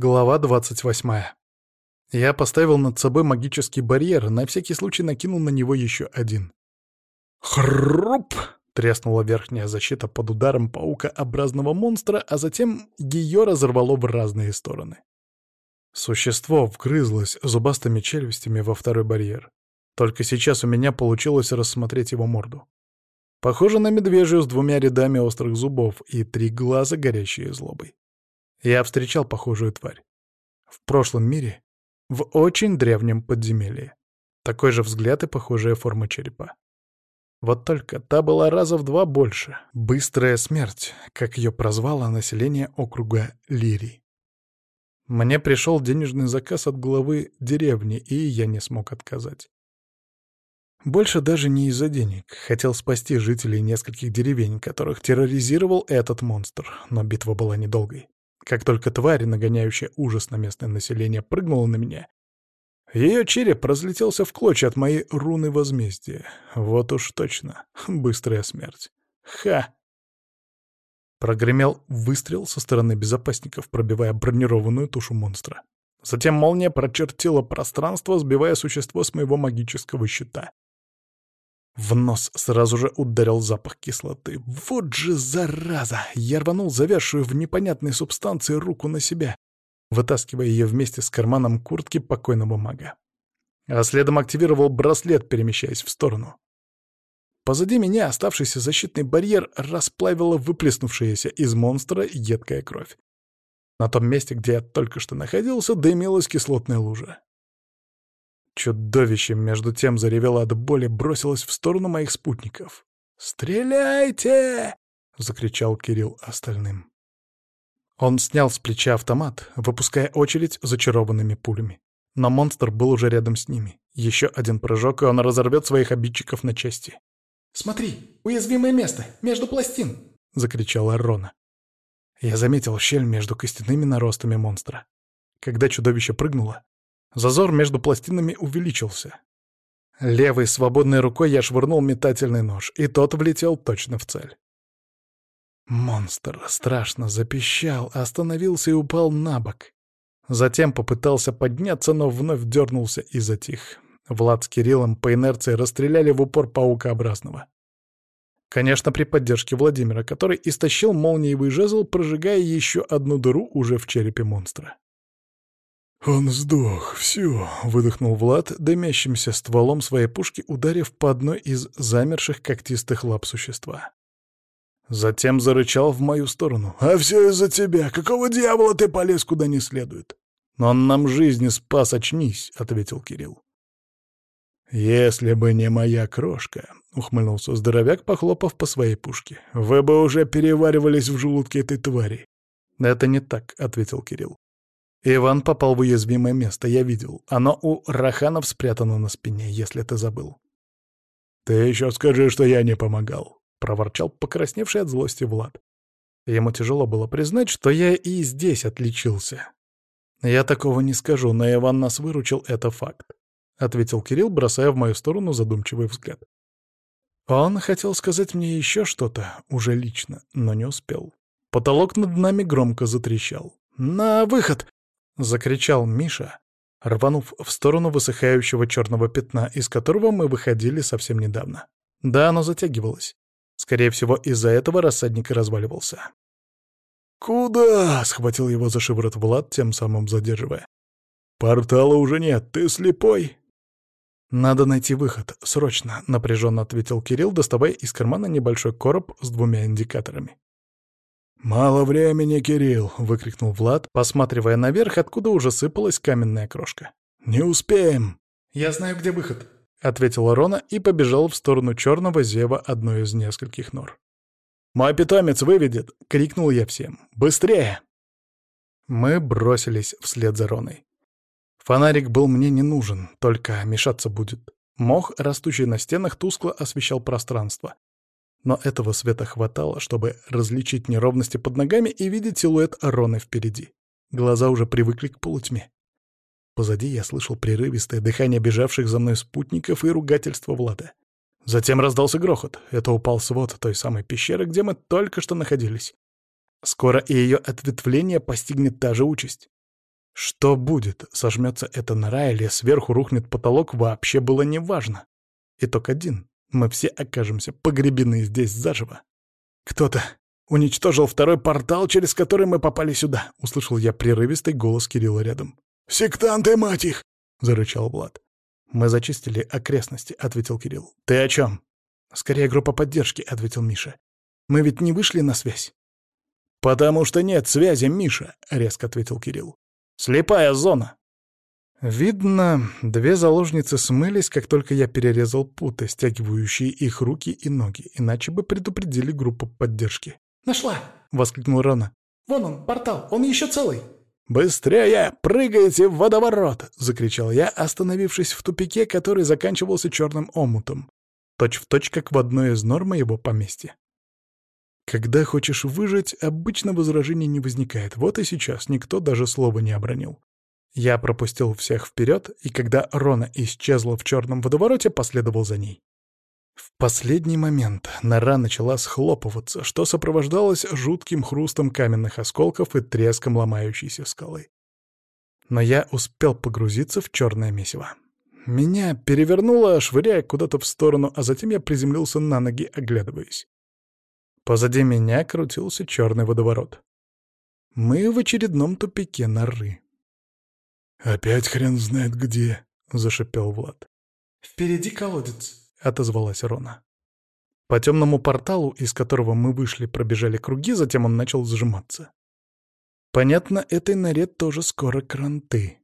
Глава 28. Я поставил над собой магический барьер, на всякий случай накинул на него еще один. Хруп! Треснула верхняя защита под ударом паукообразного монстра, а затем ее разорвало в разные стороны. Существо вгрызлось зубастыми челюстями во второй барьер. Только сейчас у меня получилось рассмотреть его морду. Похоже на медвежью с двумя рядами острых зубов и три глаза, горящие злобой. Я встречал похожую тварь. В прошлом мире, в очень древнем подземелье. Такой же взгляд и похожая форма черепа. Вот только та была раза в два больше. Быстрая смерть, как ее прозвало население округа Лирий. Мне пришел денежный заказ от главы деревни, и я не смог отказать. Больше даже не из-за денег. Хотел спасти жителей нескольких деревень, которых терроризировал этот монстр, но битва была недолгой. Как только тварь, нагоняющая ужас на местное население, прыгнула на меня, ее череп разлетелся в клочья от моей руны возмездия. Вот уж точно. Быстрая смерть. Ха! Прогремел выстрел со стороны безопасников, пробивая бронированную тушу монстра. Затем молния прочертила пространство, сбивая существо с моего магического щита. В нос сразу же ударил запах кислоты. Вот же зараза! Я рванул завязшую в непонятной субстанции руку на себя, вытаскивая ее вместе с карманом куртки покойного мага. А следом активировал браслет, перемещаясь в сторону. Позади меня оставшийся защитный барьер расплавила выплеснувшаяся из монстра едкая кровь. На том месте, где я только что находился, дымилась кислотная лужа. Чудовище, между тем, заревело от боли, бросилось в сторону моих спутников. «Стреляйте!» — закричал Кирилл остальным. Он снял с плеча автомат, выпуская очередь зачарованными пулями. Но монстр был уже рядом с ними. Еще один прыжок, и он разорвет своих обидчиков на части. «Смотри, уязвимое место, между пластин!» — закричала Рона. Я заметил щель между костяными наростами монстра. Когда чудовище прыгнуло, Зазор между пластинами увеличился. Левой свободной рукой я швырнул метательный нож, и тот влетел точно в цель. Монстр страшно запищал, остановился и упал на бок. Затем попытался подняться, но вновь дернулся и затих. Влад с Кириллом по инерции расстреляли в упор паукообразного. Конечно, при поддержке Владимира, который истощил молниевый жезл, прожигая еще одну дыру уже в черепе монстра. «Он сдох, все», — выдохнул Влад, дымящимся стволом своей пушки, ударив по одной из замерших когтистых лап существа. Затем зарычал в мою сторону. «А все из-за тебя! Какого дьявола ты полез куда не следует?» «Но он нам жизни спас, очнись», — ответил Кирилл. «Если бы не моя крошка», — ухмыльнулся здоровяк, похлопав по своей пушке, — «вы бы уже переваривались в желудке этой твари». «Это не так», — ответил Кирилл. Иван попал в уязвимое место, я видел. Оно у Раханов спрятано на спине, если ты забыл. «Ты еще скажи, что я не помогал», — проворчал покрасневший от злости Влад. Ему тяжело было признать, что я и здесь отличился. «Я такого не скажу, но Иван нас выручил, это факт», — ответил Кирилл, бросая в мою сторону задумчивый взгляд. Он хотел сказать мне еще что-то, уже лично, но не успел. Потолок над нами громко затрещал. «На выход!» — закричал Миша, рванув в сторону высыхающего черного пятна, из которого мы выходили совсем недавно. Да, оно затягивалось. Скорее всего, из-за этого рассадник и разваливался. «Куда?» — схватил его за шиворот Влад, тем самым задерживая. «Портала уже нет, ты слепой?» «Надо найти выход, срочно», — напряженно ответил Кирилл, доставая из кармана небольшой короб с двумя индикаторами. «Мало времени, Кирилл!» — выкрикнул Влад, посматривая наверх, откуда уже сыпалась каменная крошка. «Не успеем!» «Я знаю, где выход», — ответила Рона и побежал в сторону черного зева одной из нескольких нор. «Мой питомец выведет!» — крикнул я всем. «Быстрее!» Мы бросились вслед за Роной. Фонарик был мне не нужен, только мешаться будет. Мох, растущий на стенах, тускло освещал пространство, но этого света хватало, чтобы различить неровности под ногами и видеть силуэт Ароны впереди. Глаза уже привыкли к полутьме. Позади я слышал прерывистое дыхание бежавших за мной спутников и ругательство Влада. Затем раздался грохот. Это упал свод той самой пещеры, где мы только что находились. Скоро и ее ответвление постигнет та же участь. Что будет, сожмется эта нора или сверху рухнет потолок, вообще было неважно. Итог один. Мы все окажемся погребены здесь заживо. Кто-то уничтожил второй портал, через который мы попали сюда, — услышал я прерывистый голос Кирилла рядом. «Сектанты, мать их!» — зарычал Влад. «Мы зачистили окрестности», — ответил Кирилл. «Ты о чем?» «Скорее группа поддержки», — ответил Миша. «Мы ведь не вышли на связь». «Потому что нет связи, Миша», — резко ответил Кирилл. Слепая зона!» Видно, две заложницы смылись, как только я перерезал путы, стягивающие их руки и ноги, иначе бы предупредили группу поддержки. «Нашла!» — воскликнул Рона. «Вон он, портал, он еще целый!» «Быстрее! Прыгайте в водоворот!» — закричал я, остановившись в тупике, который заканчивался черным омутом. Точь в точь, как в одной из норм моего поместья. Когда хочешь выжить, обычно возражений не возникает. Вот и сейчас никто даже слова не обронил. Я пропустил всех вперед, и когда Рона исчезла в черном водовороте, последовал за ней. В последний момент нора начала схлопываться, что сопровождалось жутким хрустом каменных осколков и треском ломающейся скалы. Но я успел погрузиться в черное месиво. Меня перевернуло, швыряя куда-то в сторону, а затем я приземлился на ноги, оглядываясь. Позади меня крутился черный водоворот. Мы в очередном тупике норы. «Опять хрен знает где», — зашипел Влад. «Впереди колодец», — отозвалась Рона. По темному порталу, из которого мы вышли, пробежали круги, затем он начал сжиматься. Понятно, этой норе тоже скоро кранты.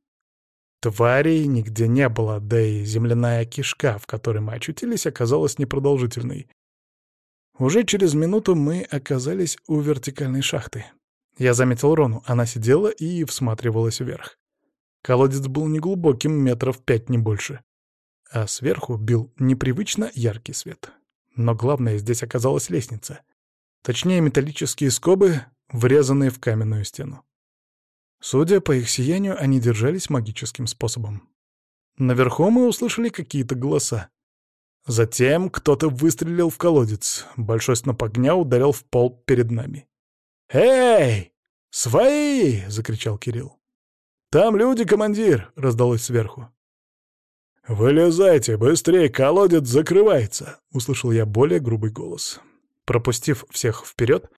Тварей нигде не было, да и земляная кишка, в которой мы очутились, оказалась непродолжительной. Уже через минуту мы оказались у вертикальной шахты. Я заметил Рону, она сидела и всматривалась вверх. Колодец был неглубоким, метров пять, не больше. А сверху бил непривычно яркий свет. Но главное, здесь оказалась лестница. Точнее, металлические скобы, врезанные в каменную стену. Судя по их сиянию, они держались магическим способом. Наверху мы услышали какие-то голоса. Затем кто-то выстрелил в колодец. Большой сноп огня ударил в пол перед нами. «Эй! Свои!» — закричал Кирилл. «Там люди, командир!» — раздалось сверху. «Вылезайте, быстрее, колодец закрывается!» — услышал я более грубый голос. Пропустив всех вперед,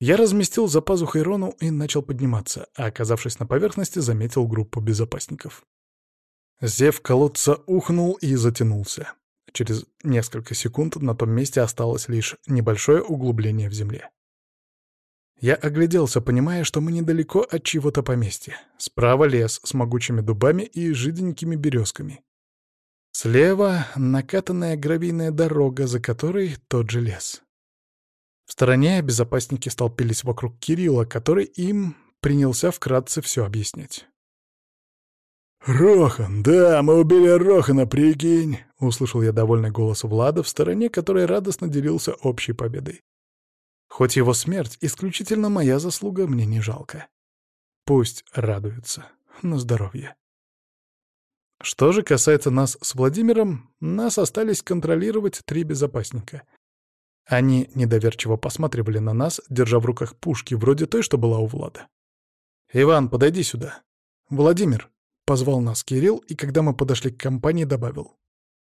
я разместил за пазухой Рону и начал подниматься, а, оказавшись на поверхности, заметил группу безопасников. Зев колодца ухнул и затянулся. Через несколько секунд на том месте осталось лишь небольшое углубление в земле. Я огляделся, понимая, что мы недалеко от чего-то поместья. Справа лес с могучими дубами и жиденькими березками. Слева накатанная гравийная дорога, за которой тот же лес. В стороне безопасники столпились вокруг Кирилла, который им принялся вкратце все объяснять. «Рохан, да, мы убили Рохана, прикинь!» — услышал я довольный голос Влада в стороне, который радостно делился общей победой. Хоть его смерть — исключительно моя заслуга, мне не жалко. Пусть радуется. На здоровье. Что же касается нас с Владимиром, нас остались контролировать три безопасника. Они недоверчиво посматривали на нас, держа в руках пушки, вроде той, что была у Влада. «Иван, подойди сюда». «Владимир», Позвал нас Кирилл, и когда мы подошли к компании, добавил.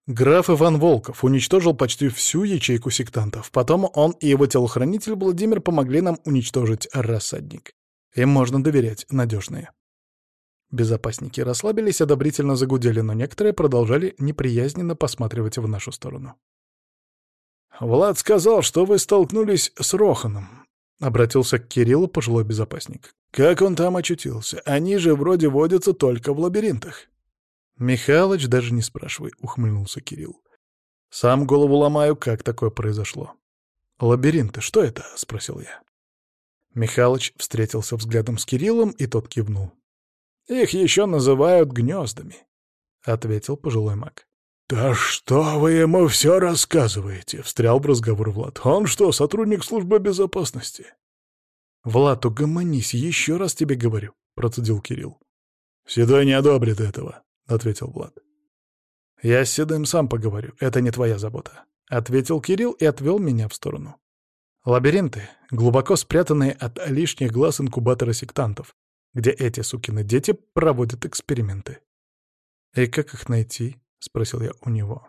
Граф Иван Волков уничтожил почти всю ячейку сектантов. Потом он и его телохранитель Владимир помогли нам уничтожить рассадник. Им можно доверять, надежные. Безопасники расслабились, одобрительно загудели, но некоторые продолжали неприязненно посматривать в нашу сторону. «Влад сказал, что вы столкнулись с Роханом», — обратился к Кириллу пожилой безопасник. «Как он там очутился? Они же вроде водятся только в лабиринтах». «Михалыч, даже не спрашивай», — ухмыльнулся Кирилл. «Сам голову ломаю, как такое произошло». «Лабиринты, что это?» — спросил я. Михалыч встретился взглядом с Кириллом, и тот кивнул. «Их еще называют гнездами», — ответил пожилой маг. «Да что вы ему все рассказываете?» — встрял в разговор Влад. «Он что, сотрудник службы безопасности?» «Влад, угомонись, еще раз тебе говорю», — процедил Кирилл. «Седой не одобрит этого», — ответил Влад. «Я с Седым сам поговорю, это не твоя забота», — ответил Кирилл и отвел меня в сторону. Лабиринты, глубоко спрятанные от лишних глаз инкубаторы сектантов, где эти сукины дети проводят эксперименты. «И как их найти?» — спросил я у него.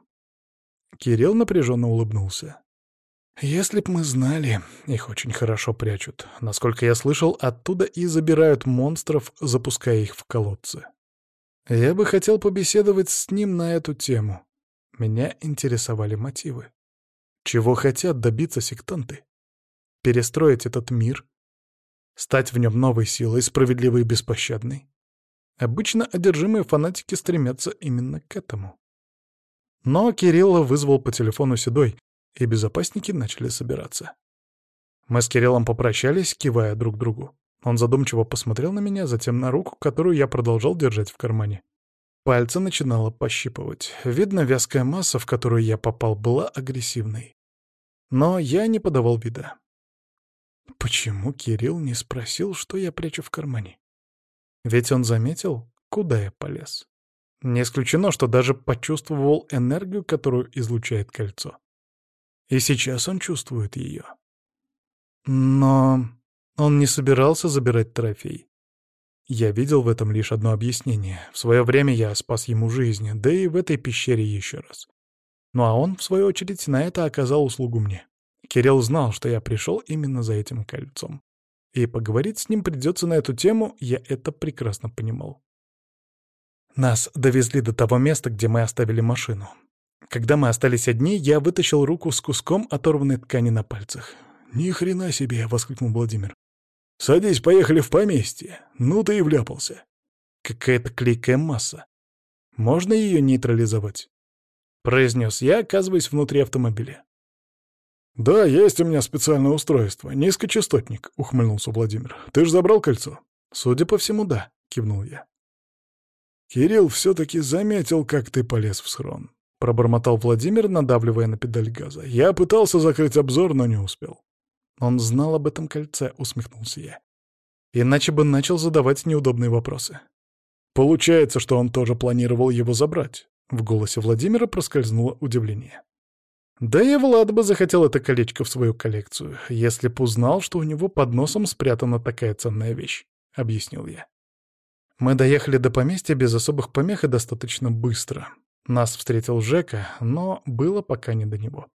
Кирилл напряженно улыбнулся. «Если б мы знали, их очень хорошо прячут. Насколько я слышал, оттуда и забирают монстров, запуская их в колодцы. Я бы хотел побеседовать с ним на эту тему. Меня интересовали мотивы. Чего хотят добиться сектанты? Перестроить этот мир? Стать в нем новой силой, справедливой и беспощадной? Обычно одержимые фанатики стремятся именно к этому. Но Кирилла вызвал по телефону Седой, и безопасники начали собираться. Мы с Кириллом попрощались, кивая друг другу. Он задумчиво посмотрел на меня, затем на руку, которую я продолжал держать в кармане. Пальцы начинало пощипывать. Видно, вязкая масса, в которую я попал, была агрессивной. Но я не подавал вида. Почему Кирилл не спросил, что я прячу в кармане? Ведь он заметил, куда я полез. Не исключено, что даже почувствовал энергию, которую излучает кольцо. И сейчас он чувствует ее. Но он не собирался забирать трофей. Я видел в этом лишь одно объяснение. В свое время я спас ему жизнь, да и в этой пещере еще раз. Ну а он, в свою очередь, на это оказал услугу мне. Кирилл знал, что я пришел именно за этим кольцом. И поговорить с ним придется на эту тему, я это прекрасно понимал. Нас довезли до того места, где мы оставили машину. Когда мы остались одни, я вытащил руку с куском оторванной ткани на пальцах. «Ни хрена себе!» — воскликнул Владимир. «Садись, поехали в поместье. Ну ты и вляпался». «Какая-то клейкая масса. Можно ее нейтрализовать?» — произнес я, оказываясь внутри автомобиля. «Да, есть у меня специальное устройство. Низкочастотник», — ухмыльнулся Владимир. «Ты же забрал кольцо?» «Судя по всему, да», — кивнул я. «Кирилл все-таки заметил, как ты полез в схрон», — пробормотал Владимир, надавливая на педаль газа. «Я пытался закрыть обзор, но не успел». «Он знал об этом кольце», — усмехнулся я. «Иначе бы начал задавать неудобные вопросы». «Получается, что он тоже планировал его забрать», — в голосе Владимира проскользнуло удивление. Да и Влад бы захотел это колечко в свою коллекцию, если б узнал, что у него под носом спрятана такая ценная вещь, — объяснил я. Мы доехали до поместья без особых помех и достаточно быстро. Нас встретил Жека, но было пока не до него.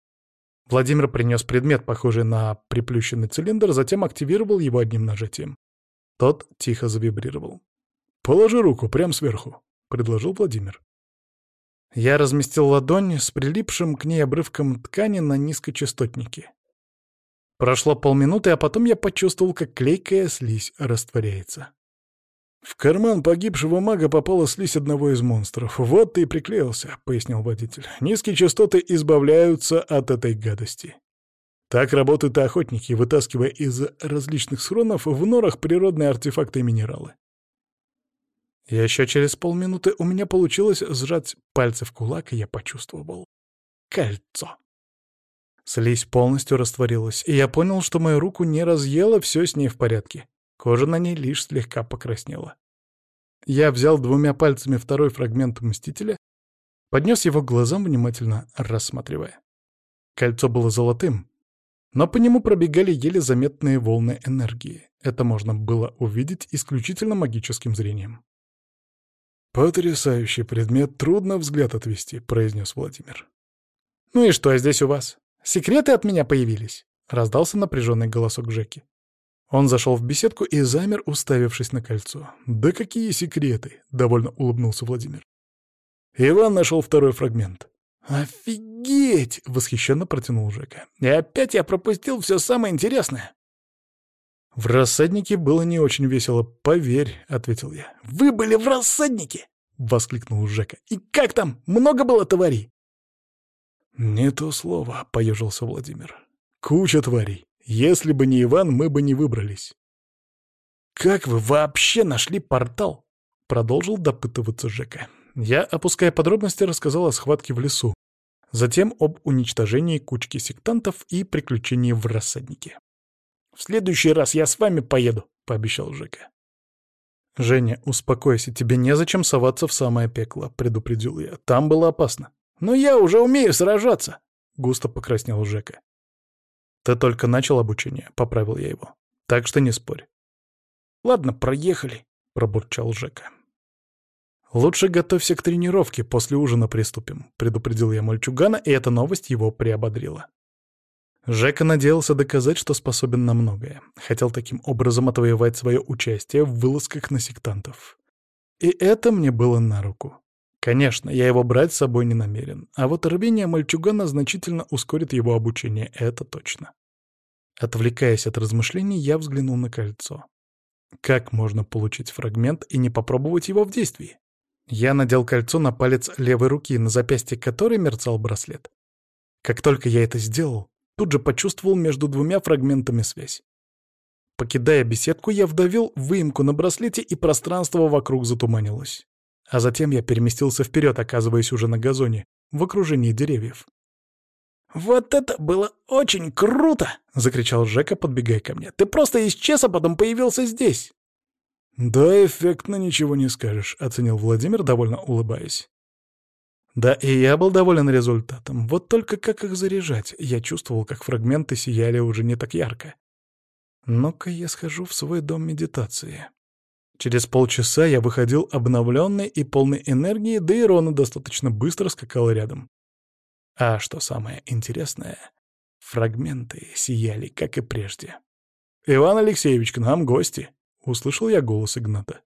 Владимир принес предмет, похожий на приплющенный цилиндр, затем активировал его одним нажатием. Тот тихо завибрировал. «Положи руку прямо сверху», — предложил Владимир. Я разместил ладонь с прилипшим к ней обрывком ткани на низкочастотнике. Прошло полминуты, а потом я почувствовал, как клейкая слизь растворяется. «В карман погибшего мага попала слизь одного из монстров. Вот ты и приклеился», — пояснил водитель. «Низкие частоты избавляются от этой гадости». Так работают и охотники, вытаскивая из различных схронов в норах природные артефакты и минералы. И еще через полминуты у меня получилось сжать пальцы в кулак, и я почувствовал кольцо. Слизь полностью растворилась, и я понял, что мою руку не разъела, все с ней в порядке. Кожа на ней лишь слегка покраснела. Я взял двумя пальцами второй фрагмент Мстителя, поднес его к глазам, внимательно рассматривая. Кольцо было золотым, но по нему пробегали еле заметные волны энергии. Это можно было увидеть исключительно магическим зрением. «Потрясающий предмет, трудно взгляд отвести», — произнес Владимир. «Ну и что здесь у вас? Секреты от меня появились?» — раздался напряженный голосок Жеки. Он зашел в беседку и замер, уставившись на кольцо. «Да какие секреты!» — довольно улыбнулся Владимир. Иван нашел второй фрагмент. «Офигеть!» — восхищенно протянул Жека. «И опять я пропустил все самое интересное!» «В рассаднике было не очень весело, поверь», — ответил я. «Вы были в рассаднике?» — воскликнул Жека. «И как там? Много было тварей?» «Не то слово», — поежился Владимир. «Куча тварей. Если бы не Иван, мы бы не выбрались». «Как вы вообще нашли портал?» — продолжил допытываться Жека. Я, опуская подробности, рассказал о схватке в лесу, затем об уничтожении кучки сектантов и приключении в рассаднике. «В следующий раз я с вами поеду», — пообещал Жека. «Женя, успокойся, тебе незачем соваться в самое пекло», — предупредил я. «Там было опасно». «Но я уже умею сражаться», — густо покраснел Жека. «Ты только начал обучение», — поправил я его. «Так что не спорь». «Ладно, проехали», — пробурчал Жека. «Лучше готовься к тренировке, после ужина приступим», — предупредил я мальчугана, и эта новость его приободрила. Жека надеялся доказать, что способен на многое. Хотел таким образом отвоевать свое участие в вылазках на сектантов. И это мне было на руку. Конечно, я его брать с собой не намерен, а вот рвение мальчугана значительно ускорит его обучение, это точно. Отвлекаясь от размышлений, я взглянул на кольцо. Как можно получить фрагмент и не попробовать его в действии? Я надел кольцо на палец левой руки, на запястье которой мерцал браслет. Как только я это сделал, тут же почувствовал между двумя фрагментами связь. Покидая беседку, я вдавил выемку на браслете, и пространство вокруг затуманилось. А затем я переместился вперед, оказываясь уже на газоне, в окружении деревьев. «Вот это было очень круто!» — закричал Жека, подбегая ко мне. «Ты просто исчез, а потом появился здесь!» «Да, эффектно ничего не скажешь», — оценил Владимир, довольно улыбаясь. Да, и я был доволен результатом. Вот только как их заряжать? Я чувствовал, как фрагменты сияли уже не так ярко. Ну-ка я схожу в свой дом медитации. Через полчаса я выходил обновленный и полный энергии, да и Рона достаточно быстро скакала рядом. А что самое интересное, фрагменты сияли, как и прежде. «Иван Алексеевич, к нам гости!» — услышал я голос Игната.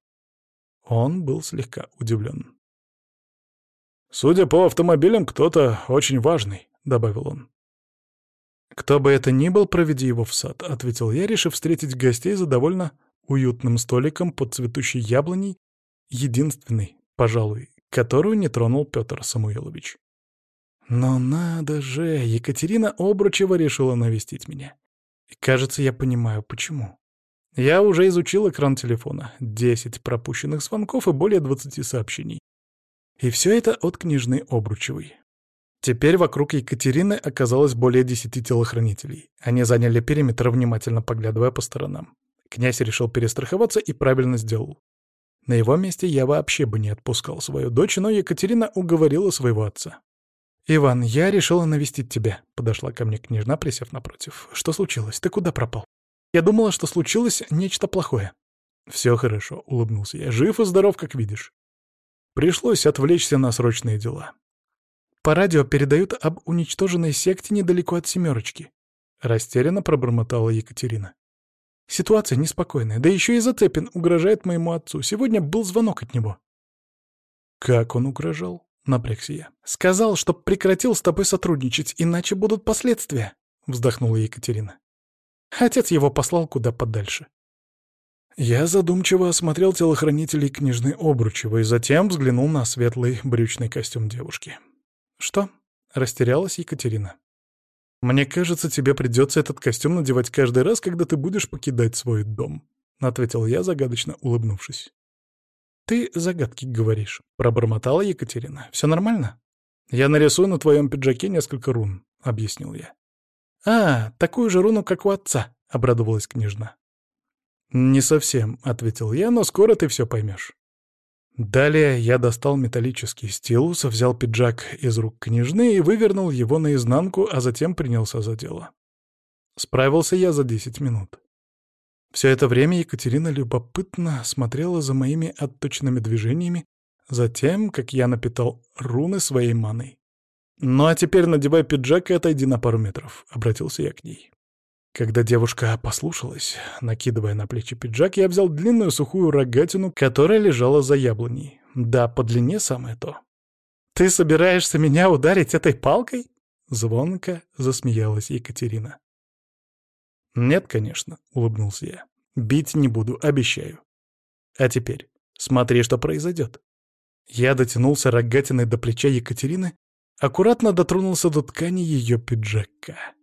Он был слегка удивлен. «Судя по автомобилям, кто-то очень важный», — добавил он. «Кто бы это ни был, проведи его в сад», — ответил я, решив встретить гостей за довольно уютным столиком под цветущей яблоней, единственный, пожалуй, которую не тронул Петр Самуилович. Но надо же, Екатерина Обручева решила навестить меня. И кажется, я понимаю, почему. Я уже изучил экран телефона. Десять пропущенных звонков и более двадцати сообщений. И все это от книжной Обручевой. Теперь вокруг Екатерины оказалось более десяти телохранителей. Они заняли периметр, внимательно поглядывая по сторонам. Князь решил перестраховаться и правильно сделал. На его месте я вообще бы не отпускал свою дочь, но Екатерина уговорила своего отца. «Иван, я решила навестить тебя», — подошла ко мне княжна, присев напротив. «Что случилось? Ты куда пропал?» «Я думала, что случилось нечто плохое». «Все хорошо», — улыбнулся я. «Жив и здоров, как видишь». Пришлось отвлечься на срочные дела. «По радио передают об уничтоженной секте недалеко от «семерочки», — растерянно пробормотала Екатерина. «Ситуация неспокойная, да еще и Зацепин угрожает моему отцу. Сегодня был звонок от него». «Как он угрожал?» напрягся я. «Сказал, чтоб прекратил с тобой сотрудничать, иначе будут последствия», — вздохнула Екатерина. Отец его послал куда подальше. Я задумчиво осмотрел телохранителей княжны Обручевой, затем взглянул на светлый брючный костюм девушки. «Что?» — растерялась Екатерина. «Мне кажется, тебе придется этот костюм надевать каждый раз, когда ты будешь покидать свой дом», — ответил я, загадочно улыбнувшись. «Ты загадки говоришь», — пробормотала Екатерина. «Все нормально?» «Я нарисую на твоем пиджаке несколько рун», — объяснил я. «А, такую же руну, как у отца», — обрадовалась княжна. «Не совсем», — ответил я, — «но скоро ты все поймешь». Далее я достал металлический стилус, взял пиджак из рук княжны и вывернул его наизнанку, а затем принялся за дело. Справился я за десять минут. Все это время Екатерина любопытно смотрела за моими отточенными движениями, за тем, как я напитал руны своей маной. «Ну а теперь надевай пиджак и отойди на пару метров», — обратился я к ней. Когда девушка послушалась, накидывая на плечи пиджак, я взял длинную сухую рогатину, которая лежала за яблоней. Да, по длине самое то. «Ты собираешься меня ударить этой палкой?» Звонко засмеялась Екатерина. «Нет, конечно», — улыбнулся я. «Бить не буду, обещаю. А теперь смотри, что произойдет». Я дотянулся рогатиной до плеча Екатерины, аккуратно дотронулся до ткани ее пиджака.